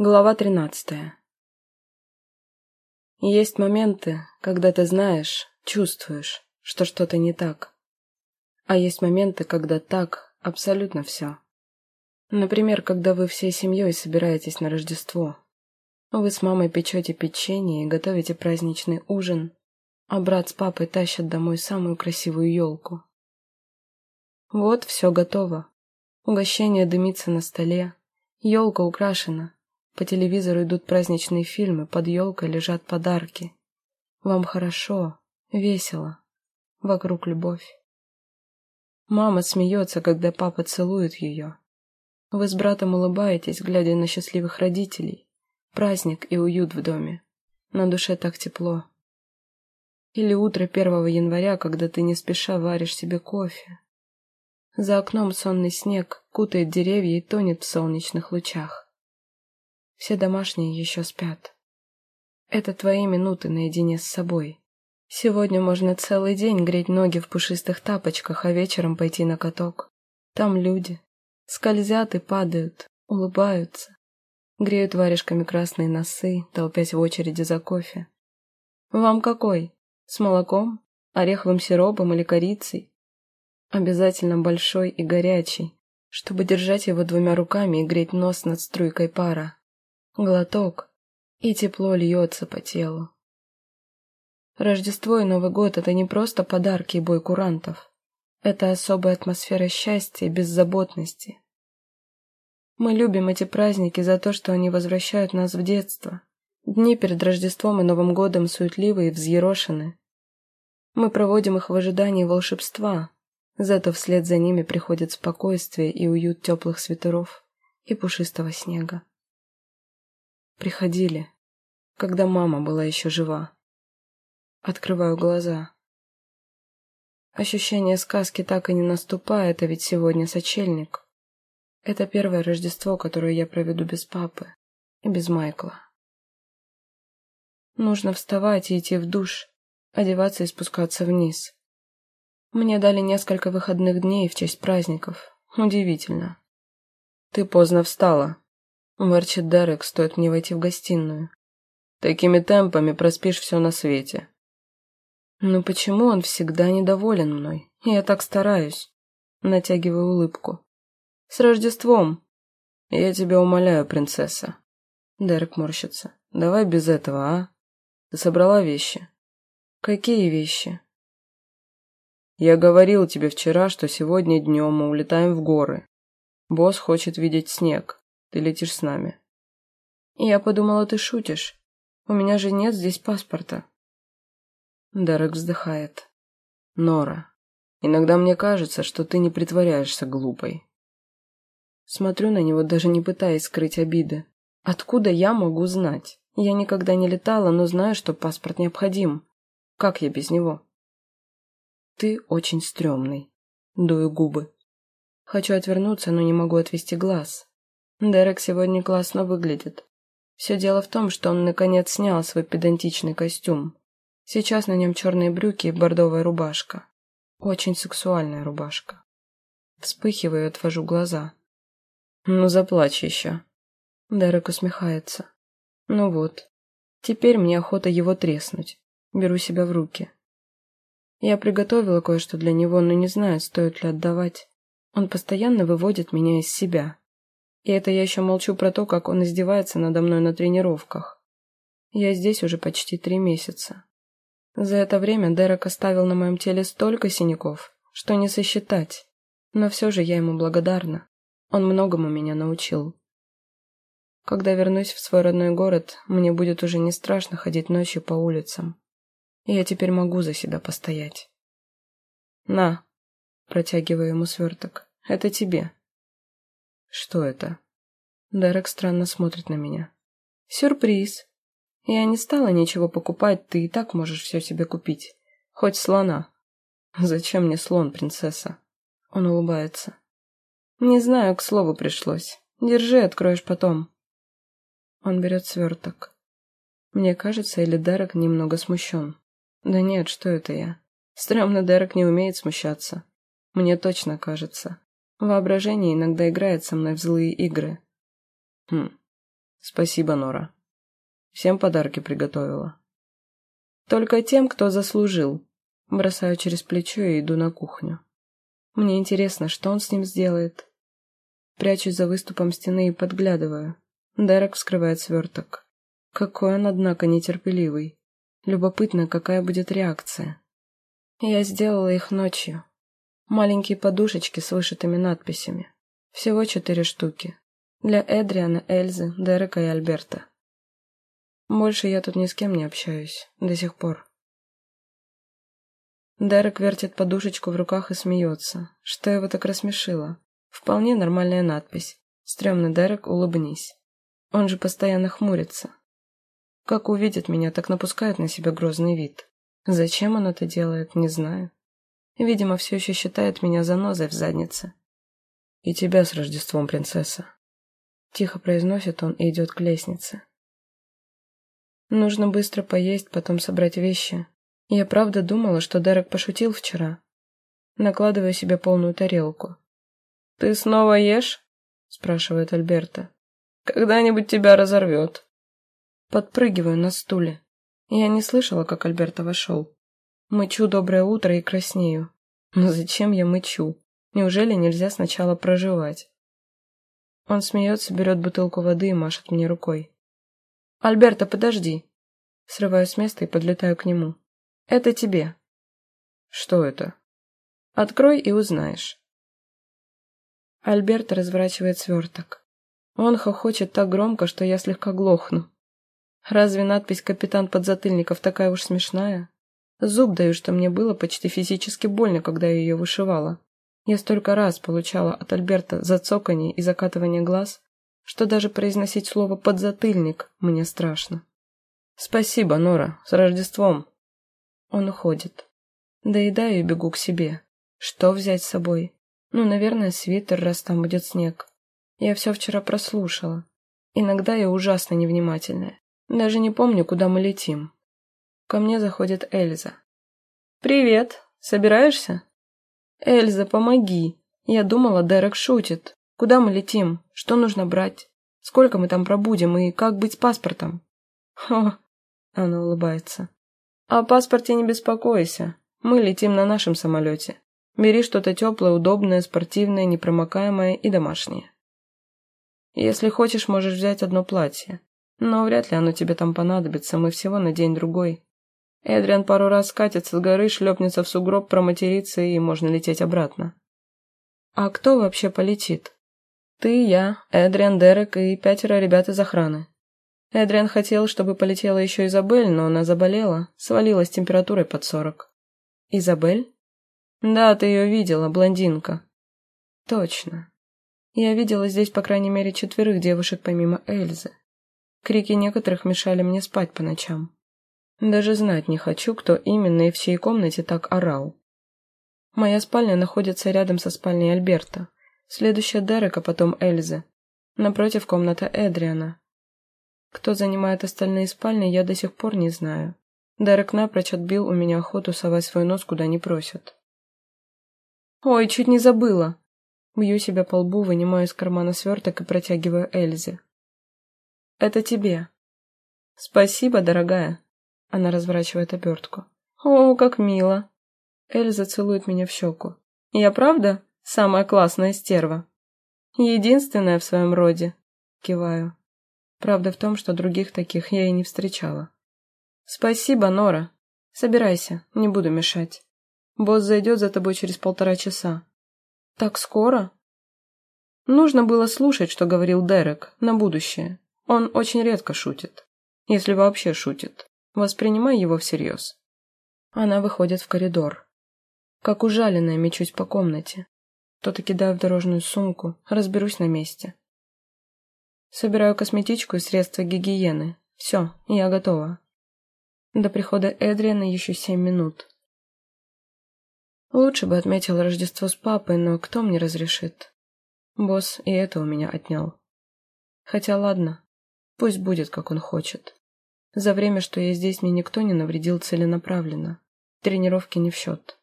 Глава тринадцатая. Есть моменты, когда ты знаешь, чувствуешь, что что-то не так. А есть моменты, когда так абсолютно все. Например, когда вы всей семьей собираетесь на Рождество. Вы с мамой печете печенье и готовите праздничный ужин, а брат с папой тащат домой самую красивую елку. Вот все готово. Угощение дымится на столе, елка украшена, по телевизору идут праздничные фильмы, под елкой лежат подарки. Вам хорошо, весело, вокруг любовь. Мама смеется, когда папа целует ее. Вы с братом улыбаетесь, глядя на счастливых родителей. Праздник и уют в доме. На душе так тепло. Или утро 1 января, когда ты не спеша варишь себе кофе. За окном сонный снег кутает деревья и тонет в солнечных лучах. Все домашние еще спят. Это твои минуты наедине с собой. Сегодня можно целый день греть ноги в пушистых тапочках, а вечером пойти на каток. Там люди. Скользят и падают, улыбаются. Греют варежками красные носы, толпясь в очереди за кофе. Вам какой? С молоком? Ореховым сиропом или корицей? Обязательно большой и горячий, чтобы держать его двумя руками и греть нос над струйкой пара. Глоток, и тепло льется по телу. Рождество и Новый год — это не просто подарки и бой курантов. Это особая атмосфера счастья и беззаботности. Мы любим эти праздники за то, что они возвращают нас в детство. Дни перед Рождеством и Новым годом суетливые и взъерошены. Мы проводим их в ожидании волшебства, зато вслед за ними приходит спокойствие и уют теплых свитеров и пушистого снега. Приходили, когда мама была еще жива. Открываю глаза. Ощущение сказки так и не наступает, а ведь сегодня сочельник. Это первое Рождество, которое я проведу без папы и без Майкла. Нужно вставать и идти в душ, одеваться и спускаться вниз. Мне дали несколько выходных дней в честь праздников. Удивительно. «Ты поздно встала», Ворчит Дарек, стоит мне войти в гостиную. Такими темпами проспишь все на свете. Ну почему он всегда недоволен мной? Я так стараюсь. Натягиваю улыбку. С Рождеством! Я тебя умоляю, принцесса. Дерек морщится. Давай без этого, а? Ты собрала вещи? Какие вещи? Я говорил тебе вчера, что сегодня днем мы улетаем в горы. Босс хочет видеть снег. Ты летишь с нами. Я подумала, ты шутишь. У меня же нет здесь паспорта. Дарек вздыхает. Нора, иногда мне кажется, что ты не притворяешься глупой. Смотрю на него, даже не пытаясь скрыть обиды. Откуда я могу знать? Я никогда не летала, но знаю, что паспорт необходим. Как я без него? Ты очень стрёмный. Дую губы. Хочу отвернуться, но не могу отвести глаз. Дерек сегодня классно выглядит. Все дело в том, что он наконец снял свой педантичный костюм. Сейчас на нем черные брюки и бордовая рубашка. Очень сексуальная рубашка. Вспыхиваю и отвожу глаза. «Ну, заплачь еще». Дерек усмехается. «Ну вот. Теперь мне охота его треснуть. Беру себя в руки. Я приготовила кое-что для него, но не знаю, стоит ли отдавать. Он постоянно выводит меня из себя. И это я еще молчу про то, как он издевается надо мной на тренировках. Я здесь уже почти три месяца. За это время Дерек оставил на моем теле столько синяков, что не сосчитать. Но все же я ему благодарна. Он многому меня научил. Когда вернусь в свой родной город, мне будет уже не страшно ходить ночью по улицам. И я теперь могу за себя постоять. «На», — протягиваю ему сверток, — «это тебе». Что это? Дерек странно смотрит на меня. Сюрприз. Я не стала ничего покупать, ты и так можешь все себе купить. Хоть слона. Зачем мне слон, принцесса? Он улыбается. Не знаю, к слову пришлось. Держи, откроешь потом. Он берет сверток. Мне кажется, или Дерек немного смущен. Да нет, что это я? Стремно Дерек не умеет смущаться. Мне точно кажется. Воображение иногда играет со мной в злые игры. Хм. Спасибо, Нора. Всем подарки приготовила. Только тем, кто заслужил. Бросаю через плечо и иду на кухню. Мне интересно, что он с ним сделает. Прячусь за выступом стены и подглядываю. Дерек вскрывает сверток. Какой он, однако, нетерпеливый. Любопытно, какая будет реакция. Я сделала их ночью. Маленькие подушечки с вышитыми надписями. Всего четыре штуки. Для Эдриана, Эльзы, Дерека и Альберта. Больше я тут ни с кем не общаюсь. До сих пор. Дерек вертит подушечку в руках и смеется. Что его так рассмешило? Вполне нормальная надпись. Стремный Дерек, улыбнись. Он же постоянно хмурится. Как увидит меня, так напускает на себя грозный вид. Зачем он это делает, не знаю. Видимо, все еще считает меня занозой в заднице. «И тебя с Рождеством, принцесса!» Тихо произносит он и идет к лестнице. Нужно быстро поесть, потом собрать вещи. Я правда думала, что Дерек пошутил вчера. Накладываю себе полную тарелку. «Ты снова ешь?» – спрашивает Альберта. «Когда-нибудь тебя разорвет». Подпрыгиваю на стуле. Я не слышала, как Альберта вошел. Мычу доброе утро и краснею. Но зачем я мычу? Неужели нельзя сначала проживать? Он смеется, берет бутылку воды и машет мне рукой. «Альберто, подожди!» Срываюсь с места и подлетаю к нему. «Это тебе». «Что это?» «Открой и узнаешь». Альберто разворачивает сверток. Он хохочет так громко, что я слегка глохну. Разве надпись «Капитан Подзатыльников» такая уж смешная? Зуб даю, что мне было почти физически больно, когда я ее вышивала. Я столько раз получала от Альберта зацоканье и закатывание глаз, что даже произносить слово «подзатыльник» мне страшно. «Спасибо, Нора, с Рождеством!» Он уходит. Доедаю и бегу к себе. Что взять с собой? Ну, наверное, свитер, раз там будет снег. Я все вчера прослушала. Иногда я ужасно невнимательная. Даже не помню, куда мы летим. Ко мне заходит Эльза. «Привет! Собираешься?» «Эльза, помоги! Я думала, Дерек шутит. Куда мы летим? Что нужно брать? Сколько мы там пробудем и как быть с паспортом? Хо, она улыбается. О паспорте не беспокойся. Мы летим на нашем самолете. Бери что-то теплое, удобное, спортивное, непромокаемое и домашнее. Если хочешь, можешь взять одно платье. Но вряд ли оно тебе там понадобится, мы всего на день-другой. Эдриан пару раз скатится с горы, шлепнется в сугроб, проматерится, и можно лететь обратно. А кто вообще полетит? Ты, я, Эдриан, Дерек и пятеро ребят из охраны. Эдриан хотел, чтобы полетела еще Изабель, но она заболела, свалилась температурой под сорок. Изабель? Да, ты ее видела, блондинка. Точно. Я видела здесь, по крайней мере, четверых девушек помимо Эльзы. Крики некоторых мешали мне спать по ночам. Даже знать не хочу, кто именно и в чьей комнате так орал. Моя спальня находится рядом со спальней Альберта. Следующая Дерека, потом Эльза. Напротив комната Эдриана. Кто занимает остальные спальни, я до сих пор не знаю. Дерек напрочь отбил у меня охоту совать свой нос куда не просят. «Ой, чуть не забыла!» Бью себя по лбу, вынимаю из кармана сверток и протягиваю Эльзе. «Это тебе». «Спасибо, дорогая». Она разворачивает обертку. «О, как мило!» Эльза целует меня в щеку. «Я правда?» Самая классная стерва. Единственная в своем роде. Киваю. Правда в том, что других таких я и не встречала. Спасибо, Нора. Собирайся, не буду мешать. Босс зайдет за тобой через полтора часа. Так скоро? Нужно было слушать, что говорил Дерек, на будущее. Он очень редко шутит. Если вообще шутит. Воспринимай его всерьез. Она выходит в коридор. Как ужаленная мечусь по комнате. То-то кидаю в дорожную сумку, разберусь на месте. Собираю косметичку и средства гигиены. Все, я готова. До прихода Эдриана еще семь минут. Лучше бы отметил Рождество с папой, но кто мне разрешит? Босс и это у меня отнял. Хотя ладно, пусть будет, как он хочет. За время, что я здесь, мне никто не навредил целенаправленно. Тренировки не в счет.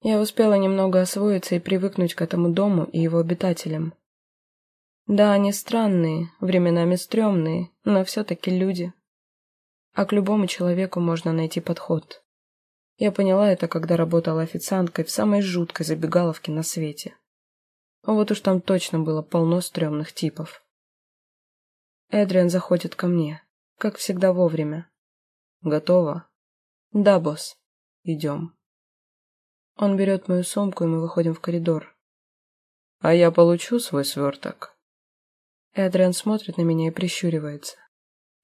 Я успела немного освоиться и привыкнуть к этому дому и его обитателям. Да, они странные, временами стрёмные, но все-таки люди. А к любому человеку можно найти подход. Я поняла это, когда работала официанткой в самой жуткой забегаловке на свете. Вот уж там точно было полно стрёмных типов. Эдриан заходит ко мне, как всегда вовремя. Готово? Да, босс. Идем. Он берет мою сумку, и мы выходим в коридор. А я получу свой сверток. Эдриан смотрит на меня и прищуривается.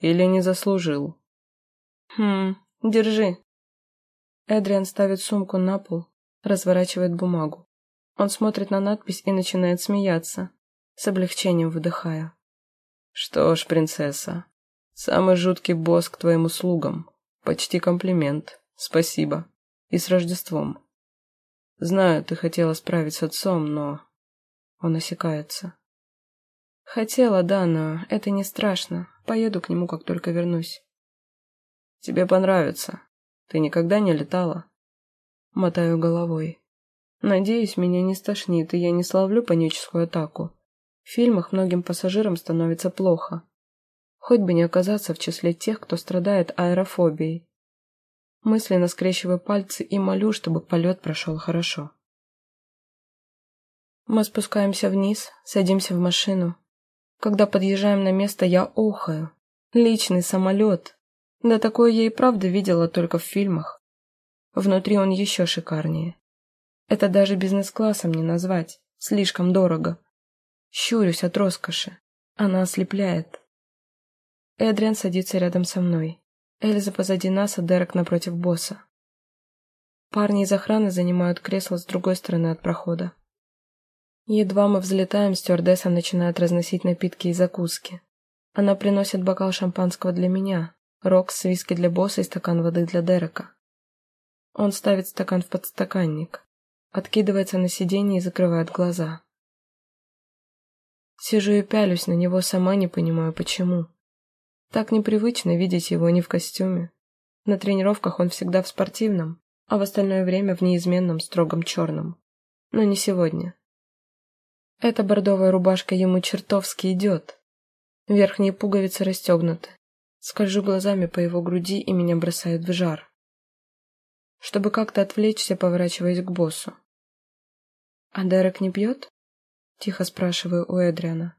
Или не заслужил? Хм, держи. Эдриан ставит сумку на пол, разворачивает бумагу. Он смотрит на надпись и начинает смеяться, с облегчением выдыхая. Что ж, принцесса, самый жуткий босс к твоим услугам. Почти комплимент. Спасибо. И с Рождеством. Знаю, ты хотела справить с отцом, но... Он осекается. Хотела, да, но это не страшно. Поеду к нему, как только вернусь. Тебе понравится. Ты никогда не летала? Мотаю головой. Надеюсь, меня не стошнит, и я не словлю паническую атаку. В фильмах многим пассажирам становится плохо. Хоть бы не оказаться в числе тех, кто страдает аэрофобией. Мысленно скрещиваю пальцы и молю, чтобы полет прошел хорошо. Мы спускаемся вниз, садимся в машину. Когда подъезжаем на место, я охаю. Личный самолет. Да такое я и правда видела только в фильмах. Внутри он еще шикарнее. Это даже бизнес-классом не назвать. Слишком дорого. Щурюсь от роскоши. Она ослепляет. Эдриан садится рядом со мной. Эльза позади нас, а Дерек напротив босса. Парни из охраны занимают кресло с другой стороны от прохода. Едва мы взлетаем, стюардесса начинает разносить напитки и закуски. Она приносит бокал шампанского для меня, рокс, виски для босса и стакан воды для Дерека. Он ставит стакан в подстаканник, откидывается на сиденье и закрывает глаза. Сижу и пялюсь на него, сама не понимаю, почему. Так непривычно видеть его не в костюме. На тренировках он всегда в спортивном, а в остальное время в неизменном строгом черном. Но не сегодня. Эта бордовая рубашка ему чертовски идет. Верхние пуговицы расстегнуты. Скольжу глазами по его груди, и меня бросает в жар. Чтобы как-то отвлечься, поворачиваясь к боссу. «А Дерек не пьет?» — тихо спрашиваю у Эдриана.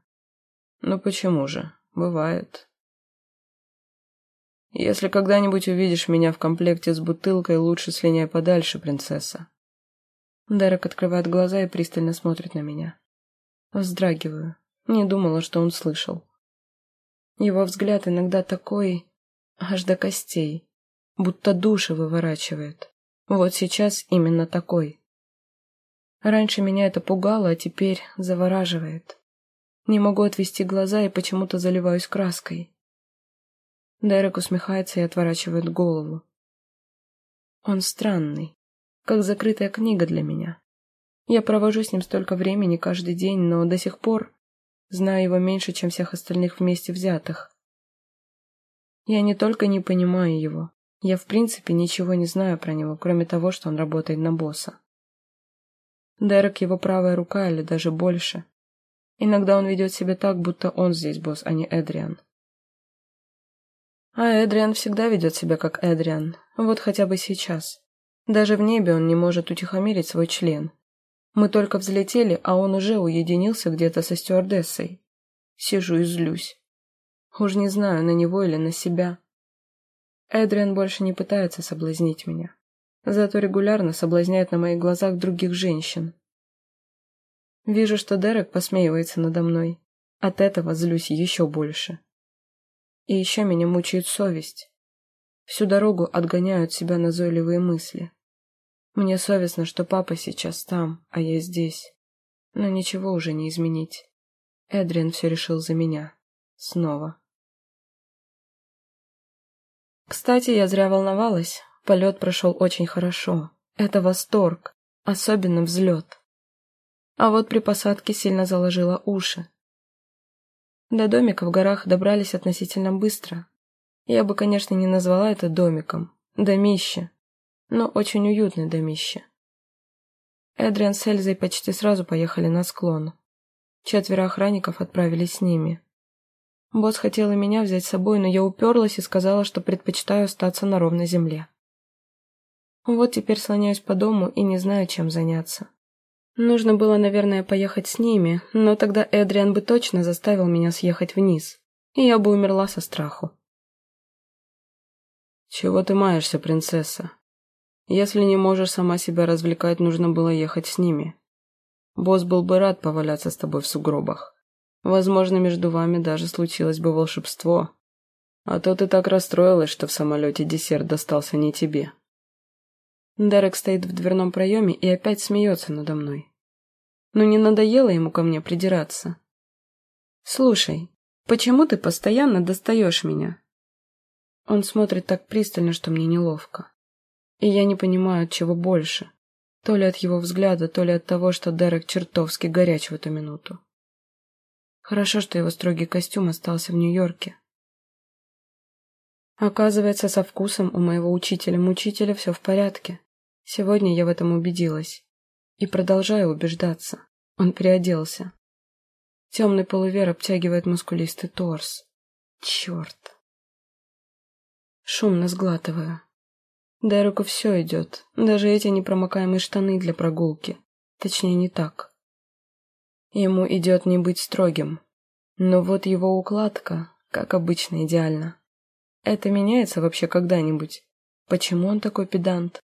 «Ну почему же? Бывает. Если когда-нибудь увидишь меня в комплекте с бутылкой, лучше слиняй подальше, принцесса. Дерек открывает глаза и пристально смотрит на меня. Вздрагиваю. Не думала, что он слышал. Его взгляд иногда такой, аж до костей, будто души выворачивает. Вот сейчас именно такой. Раньше меня это пугало, а теперь завораживает. Не могу отвести глаза и почему-то заливаюсь краской. Дерек усмехается и отворачивает голову. Он странный, как закрытая книга для меня. Я провожу с ним столько времени каждый день, но до сих пор знаю его меньше, чем всех остальных вместе взятых. Я не только не понимаю его, я в принципе ничего не знаю про него, кроме того, что он работает на босса. Дерек его правая рука или даже больше. Иногда он ведет себя так, будто он здесь босс, а не Эдриан. А Эдриан всегда ведет себя как Эдриан, вот хотя бы сейчас. Даже в небе он не может утихомирить свой член. Мы только взлетели, а он уже уединился где-то со стюардессой. Сижу и злюсь. Уж не знаю, на него или на себя. Эдриан больше не пытается соблазнить меня. Зато регулярно соблазняет на моих глазах других женщин. Вижу, что Дерек посмеивается надо мной. От этого злюсь еще больше. И еще меня мучает совесть. Всю дорогу отгоняют себя назойливые мысли. Мне совестно, что папа сейчас там, а я здесь. Но ничего уже не изменить. Эдриан все решил за меня. Снова. Кстати, я зря волновалась. Полет прошел очень хорошо. Это восторг. Особенно взлет. А вот при посадке сильно заложила уши. До домика в горах добрались относительно быстро. Я бы, конечно, не назвала это домиком, домище, но очень уютное домище. Эдриан с Эльзой почти сразу поехали на склон. Четверо охранников отправились с ними. Босс хотел и меня взять с собой, но я уперлась и сказала, что предпочитаю остаться на ровной земле. Вот теперь слоняюсь по дому и не знаю, чем заняться. Нужно было, наверное, поехать с ними, но тогда Эдриан бы точно заставил меня съехать вниз, и я бы умерла со страху. «Чего ты маешься, принцесса? Если не можешь сама себя развлекать, нужно было ехать с ними. Босс был бы рад поваляться с тобой в сугробах. Возможно, между вами даже случилось бы волшебство. А то ты так расстроилась, что в самолете десерт достался не тебе». Дерек стоит в дверном проеме и опять смеется надо мной. Ну не надоело ему ко мне придираться? «Слушай, почему ты постоянно достаешь меня?» Он смотрит так пристально, что мне неловко. И я не понимаю, от чего больше. То ли от его взгляда, то ли от того, что Дерек чертовски горяч в эту минуту. Хорошо, что его строгий костюм остался в Нью-Йорке. Оказывается, со вкусом у моего учителя-мучителя все в порядке. Сегодня я в этом убедилась. И продолжаю убеждаться. Он переоделся. Темный полувер обтягивает мускулистый торс. Черт. Шумно сглатываю. Дереку все идет, даже эти непромокаемые штаны для прогулки. Точнее, не так. Ему идет не быть строгим. Но вот его укладка, как обычно, идеальна. Это меняется вообще когда-нибудь? Почему он такой педант?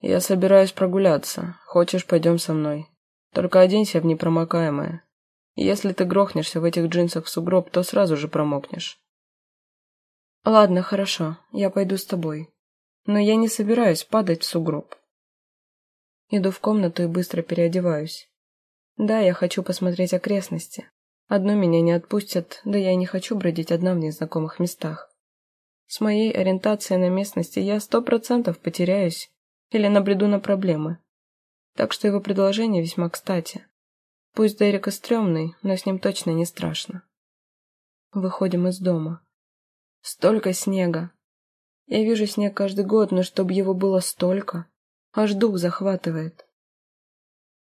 Я собираюсь прогуляться. Хочешь, пойдем со мной? Только оденься в непромокаемое. Если ты грохнешься в этих джинсах в сугроб, то сразу же промокнешь. Ладно, хорошо, я пойду с тобой. Но я не собираюсь падать в сугроб. Иду в комнату и быстро переодеваюсь. Да, я хочу посмотреть окрестности. Одну меня не отпустят, да я и не хочу бродить одна в незнакомых местах. С моей ориентацией на местности я сто процентов потеряюсь или набреду на проблемы. Так что его предложение весьма кстати. Пусть Дерек и стрёмный, но с ним точно не страшно. Выходим из дома. Столько снега. Я вижу снег каждый год, но чтобы его было столько, аж дух захватывает.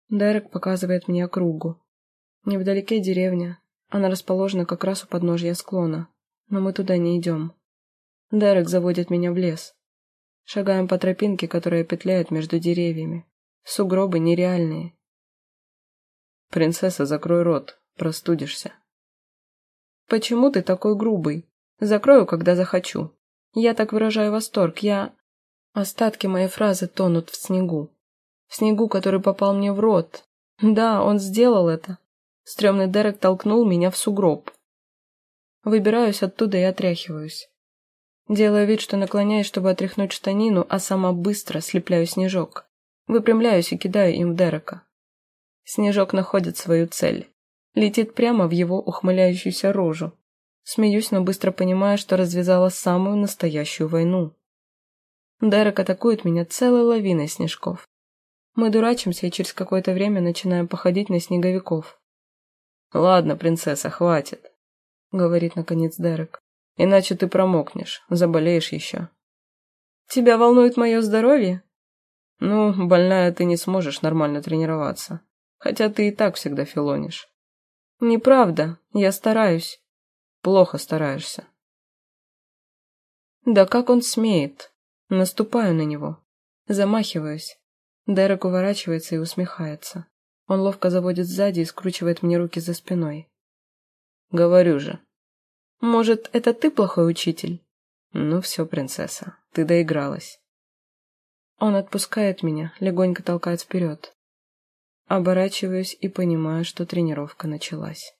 Дерек показывает мне округу. Невдалеке деревня. Она расположена как раз у подножья склона, но мы туда не идем. Дерек заводит меня в лес. Шагаем по тропинке, которая петляет между деревьями. Сугробы нереальные. «Принцесса, закрой рот, простудишься». «Почему ты такой грубый?» Закрою, когда захочу. Я так выражаю восторг. Я... Остатки моей фразы тонут в снегу. В снегу, который попал мне в рот. Да, он сделал это. Стремный Дерек толкнул меня в сугроб. Выбираюсь оттуда и отряхиваюсь. Делаю вид, что наклоняюсь, чтобы отряхнуть штанину, а сама быстро слепляю снежок. Выпрямляюсь и кидаю им в Дерека. Снежок находит свою цель. Летит прямо в его ухмыляющуюся рожу. Смеюсь, но быстро понимаю, что развязала самую настоящую войну. Дерек атакует меня целой лавиной снежков. Мы дурачимся и через какое-то время начинаем походить на снеговиков. «Ладно, принцесса, хватит», — говорит наконец Дерек. «Иначе ты промокнешь, заболеешь еще». «Тебя волнует мое здоровье?» «Ну, больная ты не сможешь нормально тренироваться. Хотя ты и так всегда филонишь». «Неправда, я стараюсь». Плохо стараешься. Да как он смеет? Наступаю на него. Замахиваюсь. Дерек уворачивается и усмехается. Он ловко заводит сзади и скручивает мне руки за спиной. Говорю же. Может, это ты плохой учитель? Ну все, принцесса, ты доигралась. Он отпускает меня, легонько толкает вперед. Оборачиваюсь и понимаю, что тренировка началась.